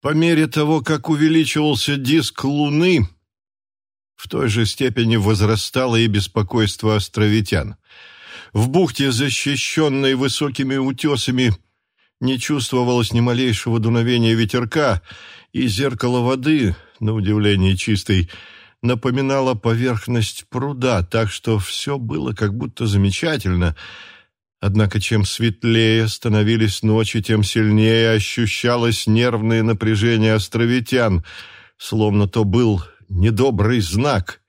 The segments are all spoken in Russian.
По мере того, как увеличивался диск Луны, в той же степени возрастало и беспокойство островитян. В бухте, защищенной высокими утесами, не чувствовалось ни малейшего дуновения ветерка, и зеркало воды, на удивление чистой, напоминало поверхность пруда, так что все было как будто замечательно. Однако чем светлее становились ночи, тем сильнее ощущалось нервное напряжение островитян, словно то был недобрый знак,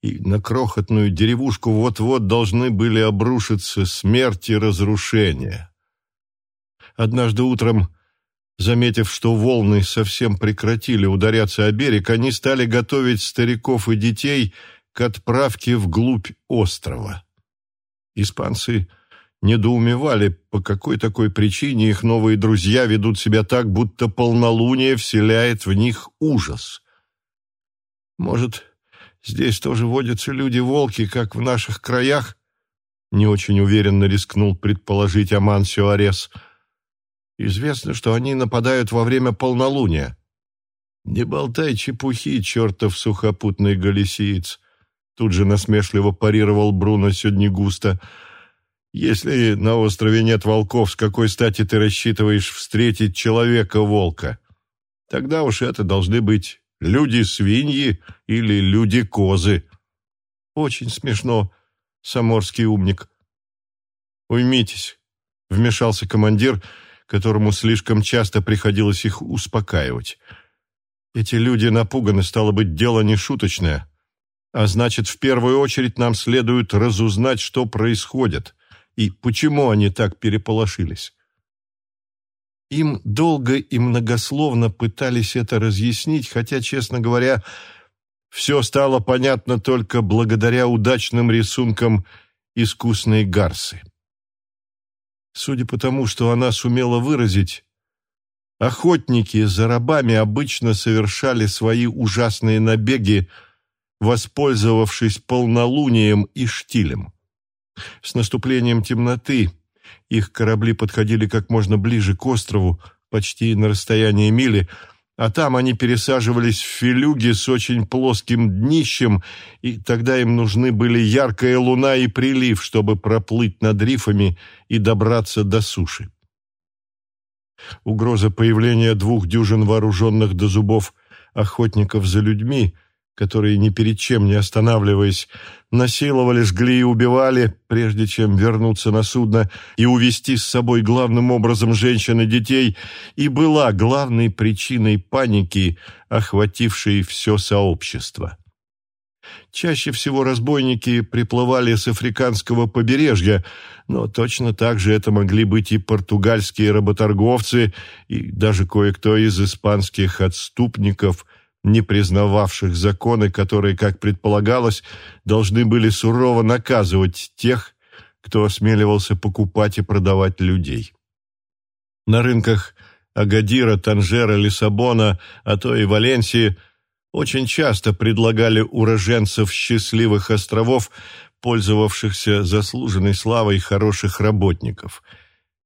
и на крохотную деревушку вот-вот должны были обрушиться смерть и разрушение. Однажды утром, заметив, что волны совсем прекратили ударяться о берег, они стали готовить стариков и детей к отправке вглубь острова. Испанцы недоумевали, по какой такой причине их новые друзья ведут себя так, будто полнолуние вселяет в них ужас. Может, здесь тоже водятся люди-волки, как в наших краях? Не очень уверенно рискнул предположить Амансио Арес – Известно, что они нападают во время полнолуния. Не болтай чепухи, чертов сухопутный галисиец. Тут же насмешливо парировал Бруно сегодня густо. Если на острове нет волков, с какой стати ты рассчитываешь встретить человека-волка? Тогда уж это должны быть люди-свиньи или люди-козы. Очень смешно, саморский умник. Уймитесь, вмешался командир, — которому слишком часто приходилось их успокаивать. Эти люди напуганы, стало быть, дело не шуточное. А значит, в первую очередь нам следует разузнать, что происходит и почему они так переполошились. Им долго и многословно пытались это разъяснить, хотя, честно говоря, все стало понятно только благодаря удачным рисункам искусной гарсы. Судя по тому, что она сумела выразить, охотники за рабами обычно совершали свои ужасные набеги, воспользовавшись полнолунием и штилем. С наступлением темноты их корабли подходили как можно ближе к острову, почти на расстоянии мили, а там они пересаживались в филюги с очень плоским днищем, и тогда им нужны были яркая луна и прилив, чтобы проплыть над рифами и добраться до суши. Угроза появления двух дюжин вооруженных до зубов охотников за людьми – которые ни перед чем не останавливаясь, насиловали, жгли и убивали, прежде чем вернуться на судно и увести с собой главным образом женщин и детей, и была главной причиной паники, охватившей все сообщество. Чаще всего разбойники приплывали с африканского побережья, но точно так же это могли быть и португальские работорговцы, и даже кое-кто из испанских отступников – не признававших законы, которые, как предполагалось, должны были сурово наказывать тех, кто осмеливался покупать и продавать людей. На рынках Агадира, Танжера, Лиссабона, а то и Валенсии очень часто предлагали уроженцев счастливых островов, пользовавшихся заслуженной славой хороших работников,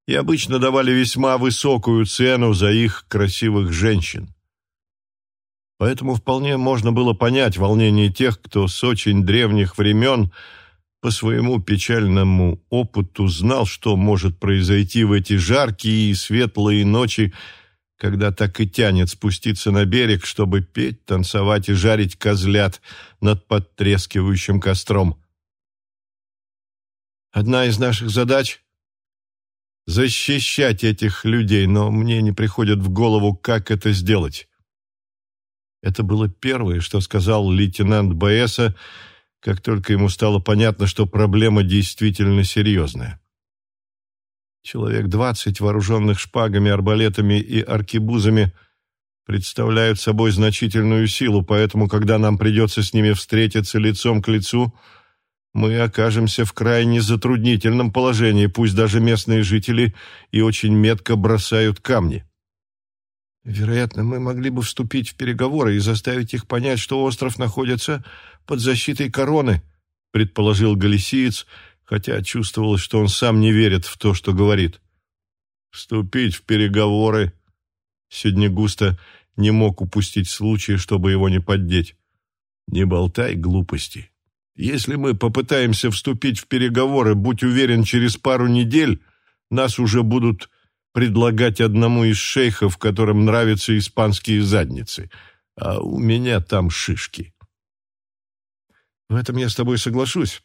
и обычно давали весьма высокую цену за их красивых женщин поэтому вполне можно было понять волнение тех, кто с очень древних времен по своему печальному опыту знал, что может произойти в эти жаркие и светлые ночи, когда так и тянет спуститься на берег, чтобы петь, танцевать и жарить козлят над подтрескивающим костром. Одна из наших задач — защищать этих людей, но мне не приходит в голову, как это сделать. Это было первое, что сказал лейтенант Баэса, как только ему стало понятно, что проблема действительно серьезная. Человек двадцать, вооруженных шпагами, арбалетами и аркебузами, представляют собой значительную силу, поэтому, когда нам придется с ними встретиться лицом к лицу, мы окажемся в крайне затруднительном положении, пусть даже местные жители и очень метко бросают камни. Вероятно, мы могли бы вступить в переговоры и заставить их понять, что остров находится под защитой короны, предположил Галисиец, хотя чувствовалось, что он сам не верит в то, что говорит. Вступить в переговоры? Сегодня густо не мог упустить случая, чтобы его не поддеть. Не болтай глупости. Если мы попытаемся вступить в переговоры, будь уверен, через пару недель нас уже будут предлагать одному из шейхов, которым нравятся испанские задницы, а у меня там шишки. В этом я с тобой соглашусь,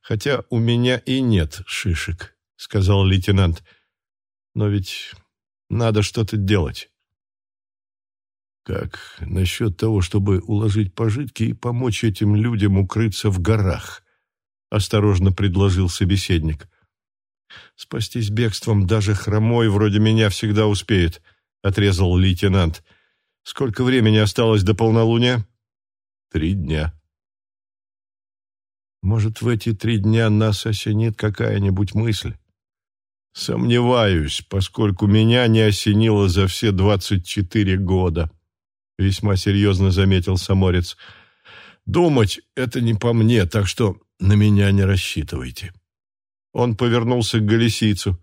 хотя у меня и нет шишек, сказал лейтенант. Но ведь надо что-то делать. Как насчет того, чтобы уложить пожитки и помочь этим людям укрыться в горах? Осторожно предложил собеседник. Спастись бегством даже хромой вроде меня всегда успеет, отрезал лейтенант. Сколько времени осталось до полнолуния? Три дня. Может, в эти три дня нас осенит какая-нибудь мысль? Сомневаюсь, поскольку меня не осенило за все двадцать четыре года. — весьма серьезно заметил Саморец. «Думать — это не по мне, так что на меня не рассчитывайте». Он повернулся к Галисийцу.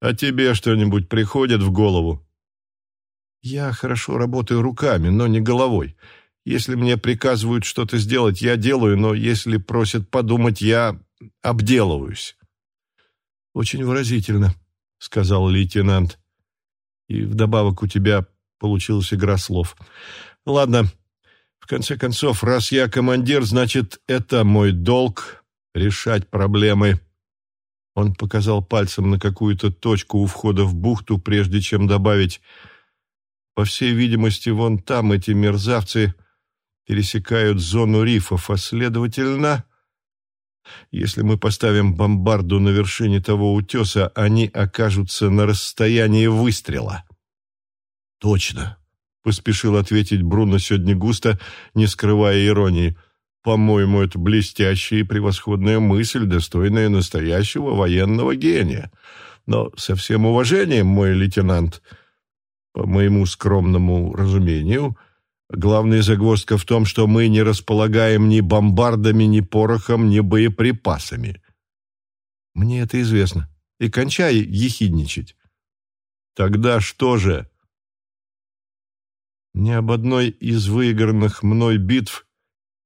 «А тебе что-нибудь приходит в голову?» «Я хорошо работаю руками, но не головой. Если мне приказывают что-то сделать, я делаю, но если просят подумать, я обделываюсь». «Очень выразительно», — сказал лейтенант. «И вдобавок у тебя Получилась игра слов. Ладно, в конце концов, раз я командир, значит, это мой долг — решать проблемы. Он показал пальцем на какую-то точку у входа в бухту, прежде чем добавить «По всей видимости, вон там эти мерзавцы пересекают зону рифов, а следовательно...» Если мы поставим бомбарду на вершине того утеса, они окажутся на расстоянии выстрела. «Точно», — поспешил ответить Бруно сегодня густо, не скрывая иронии. «По-моему, это блестящая и превосходная мысль, достойная настоящего военного гения. Но со всем уважением, мой лейтенант, по моему скромному разумению, главная загвоздка в том, что мы не располагаем ни бомбардами, ни порохом, ни боеприпасами». «Мне это известно. И кончай ехидничать». «Тогда что же?» Ни об одной из выигранных мной битв,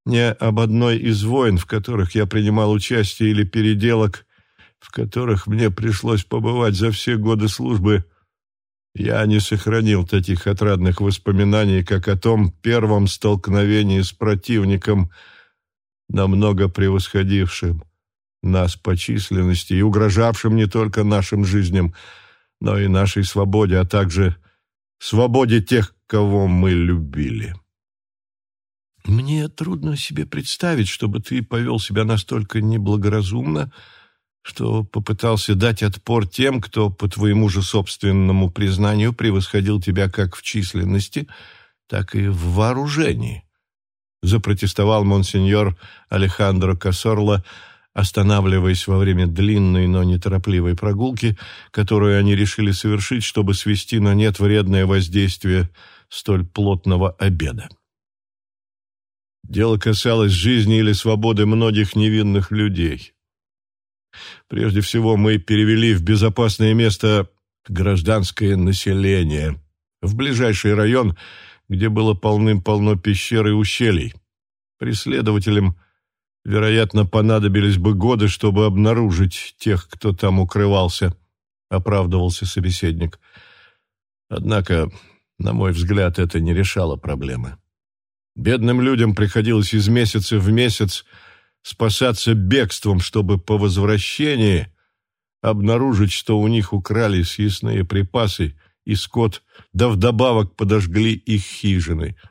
ни об одной из войн, в которых я принимал участие, или переделок, в которых мне пришлось побывать за все годы службы, я не сохранил таких отрадных воспоминаний, как о том первом столкновении с противником, намного превосходившим нас по численности и угрожавшим не только нашим жизням, но и нашей свободе, а также свободе тех, кого мы любили. Мне трудно себе представить, чтобы ты повел себя настолько неблагоразумно, что попытался дать отпор тем, кто, по твоему же собственному признанию, превосходил тебя как в численности, так и в вооружении. Запротестовал монсеньор Алехандро Кассорло, останавливаясь во время длинной, но неторопливой прогулки, которую они решили совершить, чтобы свести на нет вредное воздействие столь плотного обеда. Дело касалось жизни или свободы многих невинных людей. Прежде всего, мы перевели в безопасное место гражданское население, в ближайший район, где было полным-полно пещер и ущелий. Преследователям Вероятно, понадобились бы годы, чтобы обнаружить тех, кто там укрывался, оправдывался собеседник. Однако, на мой взгляд, это не решало проблемы. Бедным людям приходилось из месяца в месяц спасаться бегством, чтобы по возвращении обнаружить, что у них украли съестные припасы и скот, да вдобавок подожгли их хижины –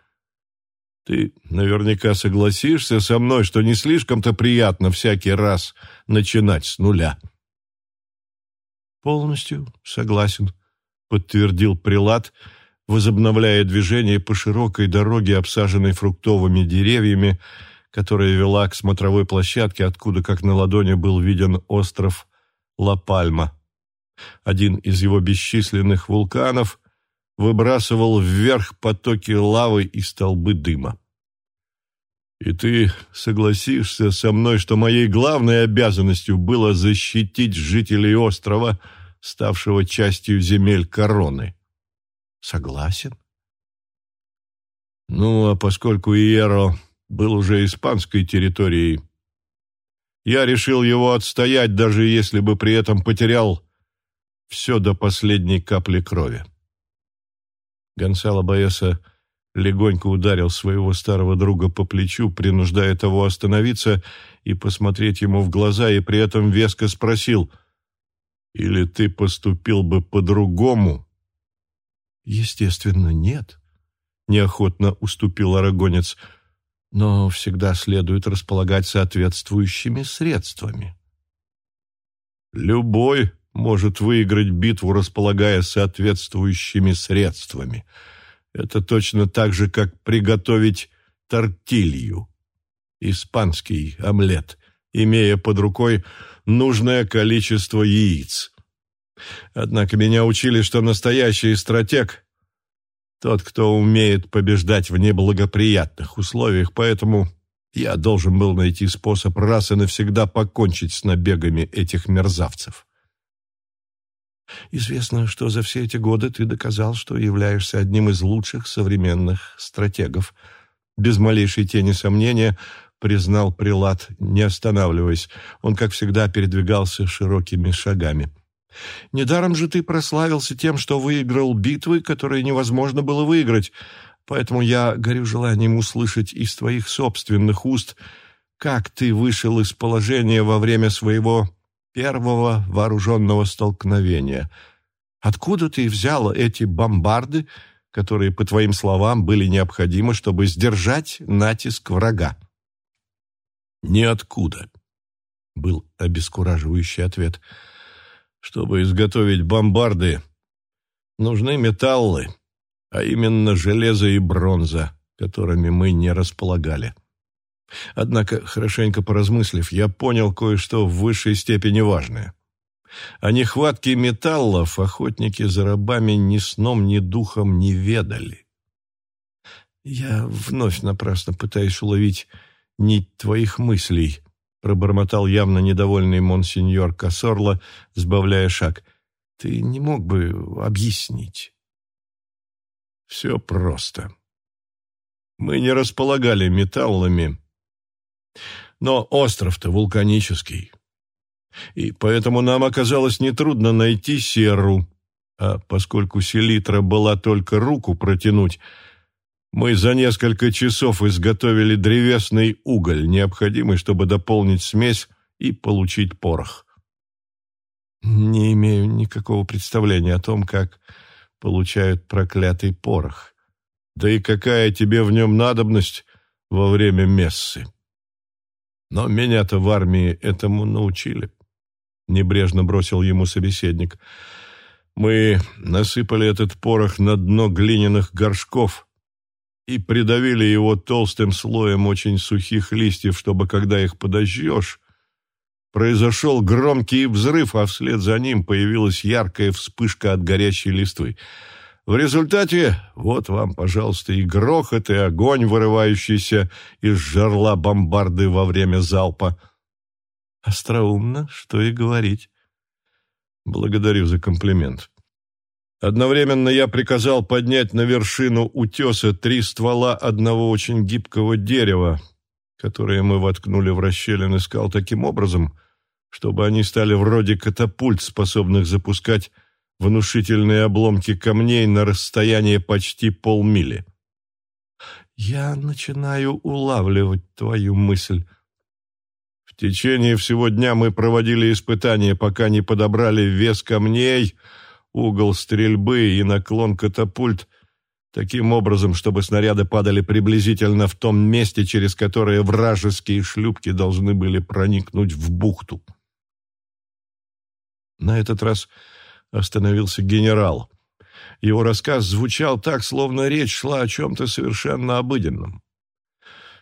ты наверняка согласишься со мной, что не слишком-то приятно всякий раз начинать с нуля. Полностью согласен, подтвердил прилад, возобновляя движение по широкой дороге, обсаженной фруктовыми деревьями, которая вела к смотровой площадке, откуда, как на ладони, был виден остров Ла-Пальма. Один из его бесчисленных вулканов выбрасывал вверх потоки лавы и столбы дыма. И ты согласишься со мной, что моей главной обязанностью было защитить жителей острова, ставшего частью земель короны? Согласен. Ну, а поскольку Иеро был уже испанской территорией, я решил его отстоять, даже если бы при этом потерял все до последней капли крови. Гонсало Баеса легонько ударил своего старого друга по плечу, принуждая того остановиться и посмотреть ему в глаза, и при этом веско спросил, «Или ты поступил бы по-другому?» «Естественно, нет», — неохотно уступил арагонец, «но всегда следует располагать соответствующими средствами». «Любой может выиграть битву, располагая соответствующими средствами», это точно так же, как приготовить тортилью, испанский омлет, имея под рукой нужное количество яиц. Однако меня учили, что настоящий стратег – тот, кто умеет побеждать в неблагоприятных условиях, поэтому я должен был найти способ раз и навсегда покончить с набегами этих мерзавцев. Известно, что за все эти годы ты доказал, что являешься одним из лучших современных стратегов. Без малейшей тени сомнения признал Прилад, не останавливаясь. Он, как всегда, передвигался широкими шагами. Недаром же ты прославился тем, что выиграл битвы, которые невозможно было выиграть, поэтому я горю желанием услышать из твоих собственных уст, как ты вышел из положения во время своего первого вооруженного столкновения. Откуда ты взял эти бомбарды, которые, по твоим словам, были необходимы, чтобы сдержать натиск врага? «Ниоткуда», — был обескураживающий ответ. «Чтобы изготовить бомбарды, нужны металлы, а именно железо и бронза, которыми мы не располагали». Однако, хорошенько поразмыслив, я понял кое-что в высшей степени важное. О нехватке металлов охотники за рабами ни сном, ни духом не ведали. Я вновь напрасно пытаюсь уловить нить твоих мыслей, пробормотал явно недовольный монсеньор Кассорло, сбавляя шаг. Ты не мог бы объяснить? Все просто. Мы не располагали металлами, но остров-то вулканический. И поэтому нам оказалось нетрудно найти серу. А поскольку селитра была только руку протянуть, мы за несколько часов изготовили древесный уголь, необходимый, чтобы дополнить смесь и получить порох. Не имею никакого представления о том, как получают проклятый порох. Да и какая тебе в нем надобность во время мессы? Но меня-то в армии этому научили. Небрежно бросил ему собеседник. Мы насыпали этот порох на дно глиняных горшков и придавили его толстым слоем очень сухих листьев, чтобы, когда их подожжешь, произошел громкий взрыв, а вслед за ним появилась яркая вспышка от горящей листвы. В результате вот вам, пожалуйста, и грохот, и огонь, вырывающийся из жерла бомбарды во время залпа. Остроумно, что и говорить. Благодарю за комплимент. Одновременно я приказал поднять на вершину утеса три ствола одного очень гибкого дерева, которые мы воткнули в расщелины скал таким образом, чтобы они стали вроде катапульт, способных запускать внушительные обломки камней на расстояние почти полмили. «Я начинаю улавливать твою мысль». В течение всего дня мы проводили испытания, пока не подобрали вес камней, угол стрельбы и наклон катапульт, таким образом, чтобы снаряды падали приблизительно в том месте, через которое вражеские шлюпки должны были проникнуть в бухту. На этот раз остановился генерал. Его рассказ звучал так, словно речь шла о чем-то совершенно обыденном.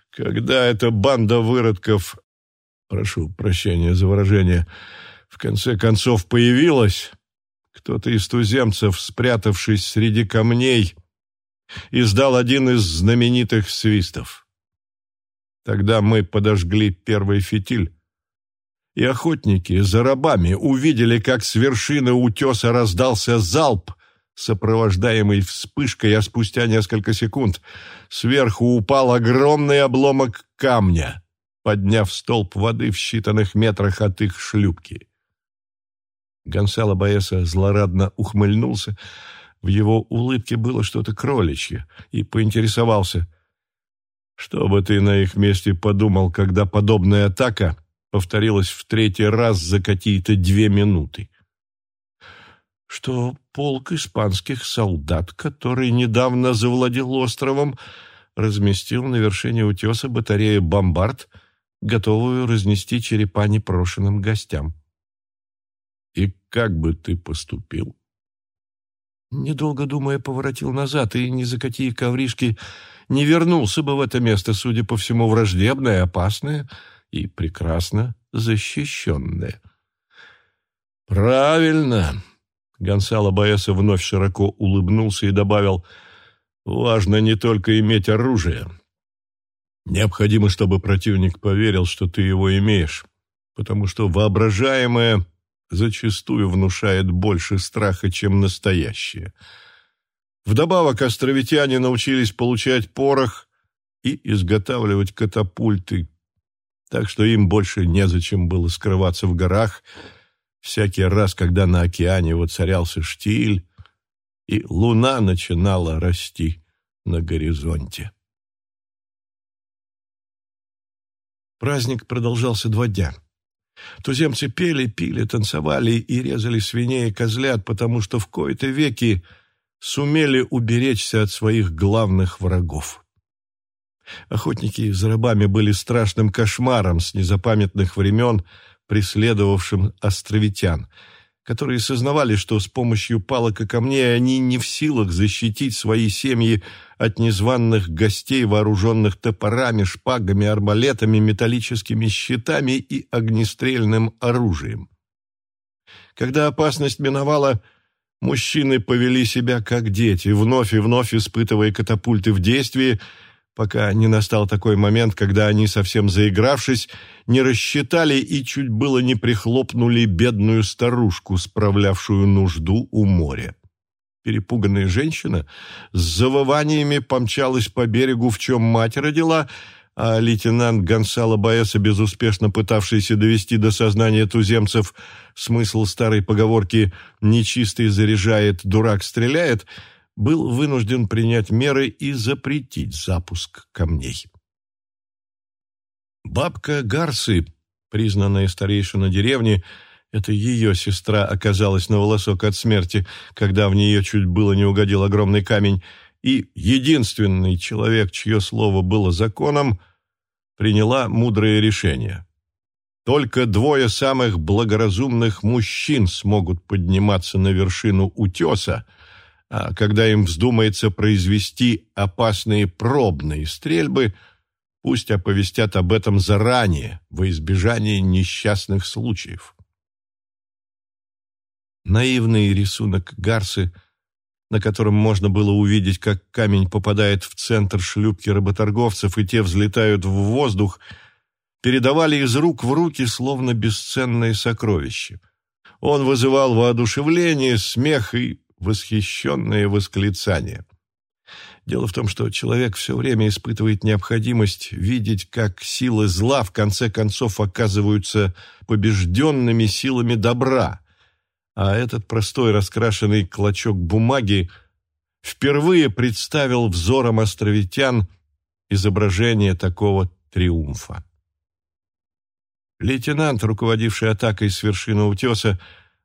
Когда эта банда выродков, прошу прощения за выражение, в конце концов появилась, кто-то из туземцев, спрятавшись среди камней, издал один из знаменитых свистов. Тогда мы подожгли первый фитиль, и охотники за рабами увидели, как с вершины утеса раздался залп, сопровождаемый вспышкой, а спустя несколько секунд сверху упал огромный обломок камня, подняв столб воды в считанных метрах от их шлюпки. Гонсало Баеса злорадно ухмыльнулся, в его улыбке было что-то кроличье, и поинтересовался, что бы ты на их месте подумал, когда подобная атака повторилась в третий раз за какие-то две минуты? Что полк испанских солдат, который недавно завладел островом, разместил на вершине утеса батарею «Бомбард», готовую разнести черепа непрошенным гостям. И как бы ты поступил? Недолго думая, поворотил назад и ни за какие ковришки не вернулся бы в это место, судя по всему, враждебное, опасное и прекрасно защищенное. «Правильно!» — Гонсало Баэса вновь широко улыбнулся и добавил, «Важно не только иметь оружие. Необходимо, чтобы противник поверил, что ты его имеешь, потому что воображаемое зачастую внушает больше страха, чем настоящее. Вдобавок островитяне научились получать порох и изготавливать катапульты, так что им больше незачем было скрываться в горах всякий раз, когда на океане воцарялся штиль, и луна начинала расти на горизонте. Праздник продолжался два дня. Туземцы пели, пили, танцевали и резали свиней и козлят, потому что в кои-то веки сумели уберечься от своих главных врагов. Охотники за рабами были страшным кошмаром с незапамятных времен, преследовавшим островитян – которые сознавали, что с помощью палок и камней они не в силах защитить свои семьи от незваных гостей, вооруженных топорами, шпагами, арбалетами, металлическими щитами и огнестрельным оружием. Когда опасность миновала, мужчины повели себя как дети, вновь и вновь испытывая катапульты в действии, пока не настал такой момент, когда они, совсем заигравшись, не рассчитали и чуть было не прихлопнули бедную старушку, справлявшую нужду у моря. Перепуганная женщина с завываниями помчалась по берегу, в чем мать родила, а лейтенант Гонсало Баэса, безуспешно пытавшийся довести до сознания туземцев смысл старой поговорки «нечистый заряжает, дурак стреляет», был вынужден принять меры и запретить запуск камней. Бабка Гарсы, признанная старейшина деревни, это ее сестра оказалась на волосок от смерти, когда в нее чуть было не угодил огромный камень, и единственный человек, чье слово было законом, приняла мудрое решение. Только двое самых благоразумных мужчин смогут подниматься на вершину утеса, когда им вздумается произвести опасные пробные стрельбы, пусть оповестят об этом заранее, во избежание несчастных случаев. Наивный рисунок Гарсы, на котором можно было увидеть, как камень попадает в центр шлюпки работорговцев, и те взлетают в воздух, передавали из рук в руки словно бесценное сокровище. Он вызывал воодушевление, смех и восхищенное восклицание. Дело в том, что человек все время испытывает необходимость видеть, как силы зла в конце концов оказываются побежденными силами добра, а этот простой раскрашенный клочок бумаги впервые представил взором островитян изображение такого триумфа. Лейтенант, руководивший атакой с вершины утеса,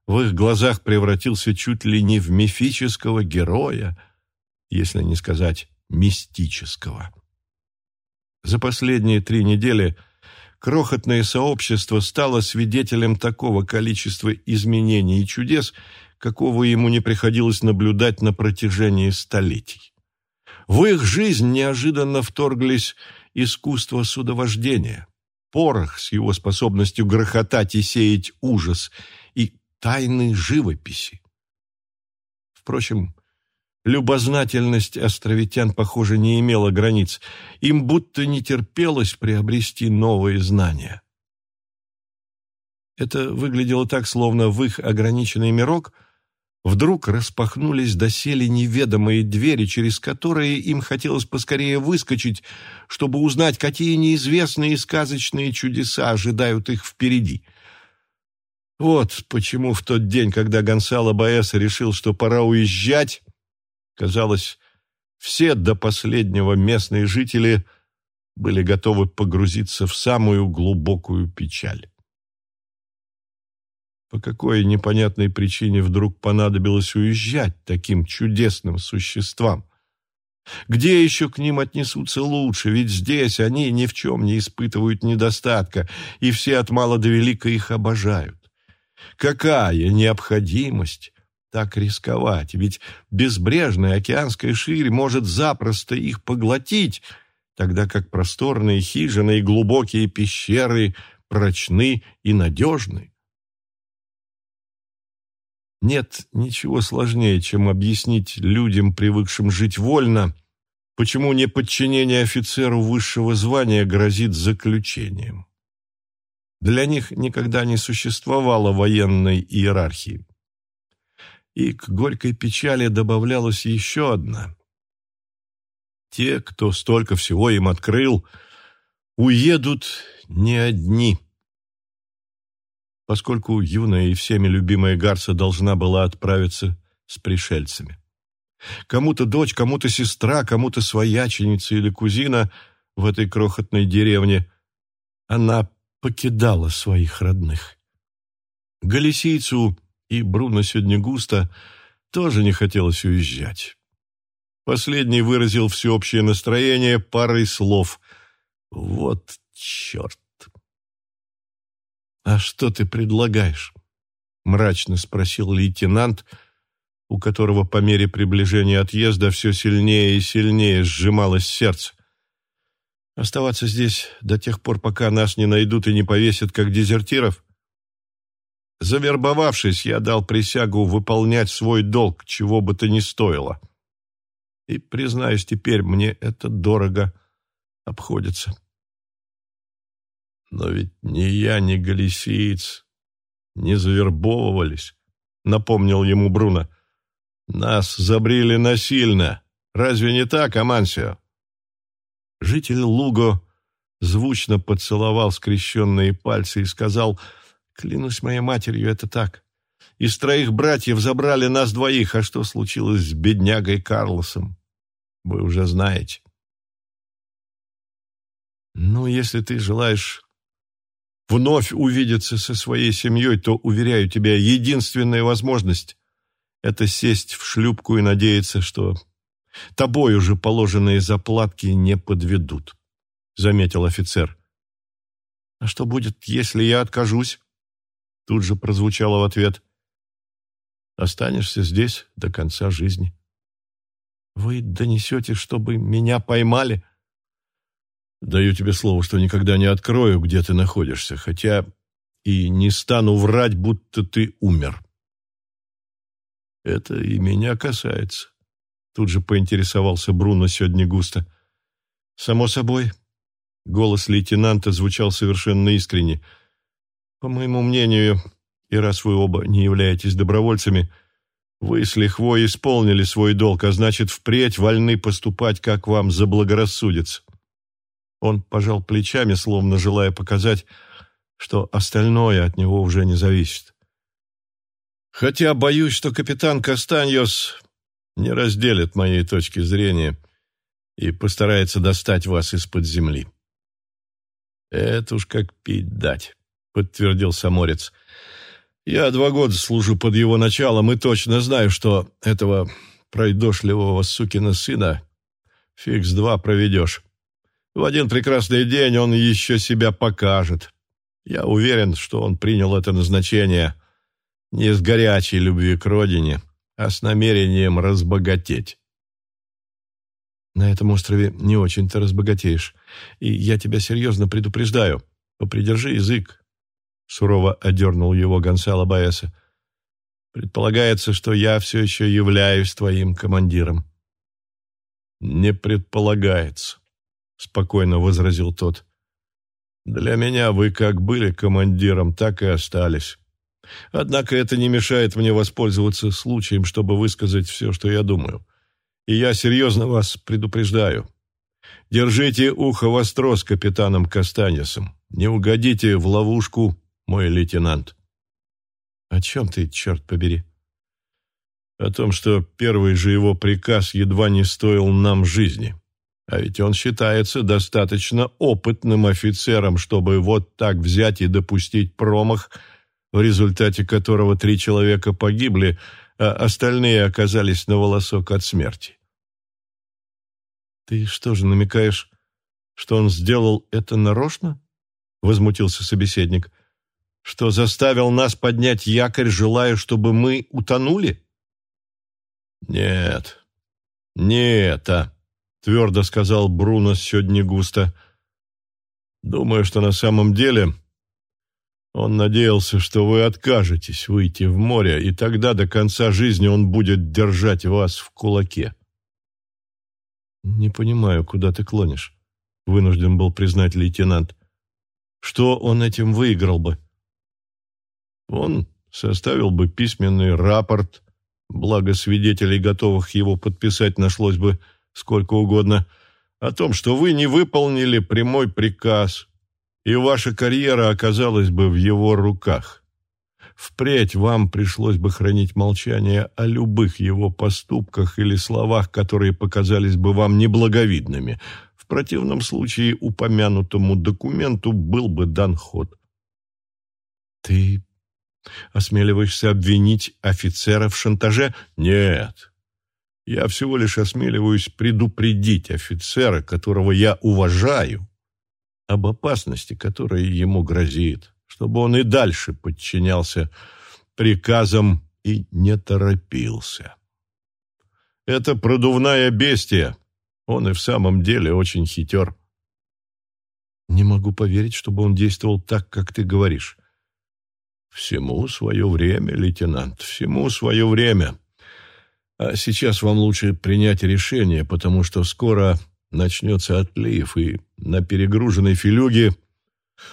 в их глазах превратился чуть ли не в мифического героя, если не сказать мистического. За последние три недели крохотное сообщество стало свидетелем такого количества изменений и чудес, какого ему не приходилось наблюдать на протяжении столетий. В их жизнь неожиданно вторглись искусство судовождения, порох с его способностью грохотать и сеять ужас – тайны живописи. Впрочем, любознательность островитян, похоже, не имела границ. Им будто не терпелось приобрести новые знания. Это выглядело так, словно в их ограниченный мирок Вдруг распахнулись доселе неведомые двери, через которые им хотелось поскорее выскочить, чтобы узнать, какие неизвестные сказочные чудеса ожидают их впереди. Вот почему в тот день, когда Гонсало Баэса решил, что пора уезжать, казалось, все до последнего местные жители были готовы погрузиться в самую глубокую печаль. По какой непонятной причине вдруг понадобилось уезжать таким чудесным существам? Где еще к ним отнесутся лучше, ведь здесь они ни в чем не испытывают недостатка, и все от мала до велика их обожают. Какая необходимость так рисковать, ведь безбрежная океанская ширь может запросто их поглотить, тогда как просторные хижины и глубокие пещеры прочны и надежны. Нет ничего сложнее, чем объяснить людям, привыкшим жить вольно, почему неподчинение офицеру высшего звания грозит заключением. Для них никогда не существовало военной иерархии. И к горькой печали добавлялась еще одна. Те, кто столько всего им открыл, уедут не одни – поскольку юная и всеми любимая Гарса должна была отправиться с пришельцами. Кому-то дочь, кому-то сестра, кому-то свояченица или кузина в этой крохотной деревне. Она покидала своих родных. Галисийцу и Бруно сегодня густо тоже не хотелось уезжать. Последний выразил всеобщее настроение парой слов. «Вот черт!» «А что ты предлагаешь?» — мрачно спросил лейтенант, у которого по мере приближения отъезда все сильнее и сильнее сжималось сердце. «Оставаться здесь до тех пор, пока нас не найдут и не повесят, как дезертиров?» Завербовавшись, я дал присягу выполнять свой долг, чего бы то ни стоило. И, признаюсь, теперь мне это дорого обходится. Но ведь ни я, ни галисиец не завербовывались, напомнил ему Бруно. Нас забрили насильно. Разве не так, Амансио? Житель Луго звучно поцеловал скрещенные пальцы и сказал, «Клянусь моей матерью, это так. Из троих братьев забрали нас двоих, а что случилось с беднягой Карлосом? Вы уже знаете». «Ну, если ты желаешь вновь увидеться со своей семьей, то, уверяю тебя, единственная возможность — это сесть в шлюпку и надеяться, что тобой уже положенные заплатки не подведут, — заметил офицер. — А что будет, если я откажусь? Тут же прозвучало в ответ. — Останешься здесь до конца жизни. — Вы донесете, чтобы меня поймали? — Даю тебе слово, что никогда не открою, где ты находишься, хотя и не стану врать, будто ты умер. Это и меня касается. Тут же поинтересовался Бруно сегодня густо. Само собой, голос лейтенанта звучал совершенно искренне. По моему мнению, и раз вы оба не являетесь добровольцами, вы с лихвой исполнили свой долг, а значит, впредь вольны поступать, как вам заблагорассудится. Он пожал плечами, словно желая показать, что остальное от него уже не зависит. Хотя боюсь, что капитан Кастаньос не разделит моей точки зрения и постарается достать вас из-под земли. Это уж как пить дать, подтвердил Саморец. Я два года служу под его началом и точно знаю, что этого пройдошливого сукина сына фиг с два проведешь. В один прекрасный день он еще себя покажет. Я уверен, что он принял это назначение не с горячей любви к родине, а с намерением разбогатеть. На этом острове не очень-то разбогатеешь, и я тебя серьезно предупреждаю. Попридержи язык. Сурово одернул его Гонсало Баэса. Предполагается, что я все еще являюсь твоим командиром. Не предполагается спокойно возразил тот. Для меня вы как были командиром, так и остались. Однако это не мешает мне воспользоваться случаем, чтобы высказать все, что я думаю. И я серьезно вас предупреждаю. Держите ухо востро с капитаном Кастанесом. Не угодите в ловушку, мой лейтенант. О чем ты, черт побери? О том, что первый же его приказ едва не стоил нам жизни. А ведь он считается достаточно опытным офицером, чтобы вот так взять и допустить промах, в результате которого три человека погибли, а остальные оказались на волосок от смерти. «Ты что же намекаешь, что он сделал это нарочно?» — возмутился собеседник. «Что заставил нас поднять якорь, желая, чтобы мы утонули?» «Нет, не это», — твердо сказал Бруно сегодня густо. «Думаю, что на самом деле он надеялся, что вы откажетесь выйти в море, и тогда до конца жизни он будет держать вас в кулаке». «Не понимаю, куда ты клонишь», — вынужден был признать лейтенант. «Что он этим выиграл бы?» «Он составил бы письменный рапорт, благо свидетелей, готовых его подписать, нашлось бы сколько угодно, о том, что вы не выполнили прямой приказ, и ваша карьера оказалась бы в его руках. Впредь вам пришлось бы хранить молчание о любых его поступках или словах, которые показались бы вам неблаговидными. В противном случае упомянутому документу был бы дан ход. «Ты осмеливаешься обвинить офицера в шантаже?» «Нет. Я всего лишь осмеливаюсь предупредить офицера, которого я уважаю, об опасности, которая ему грозит» чтобы он и дальше подчинялся приказам и не торопился. Это продувная бестия. Он и в самом деле очень хитер. Не могу поверить, чтобы он действовал так, как ты говоришь. Всему свое время, лейтенант, всему свое время. А сейчас вам лучше принять решение, потому что скоро начнется отлив, и на перегруженной филюге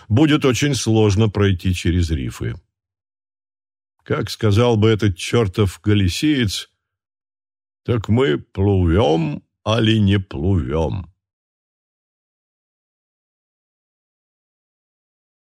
будет очень сложно пройти через рифы. Как сказал бы этот чертов галисиец, так мы плывем, али не плывем.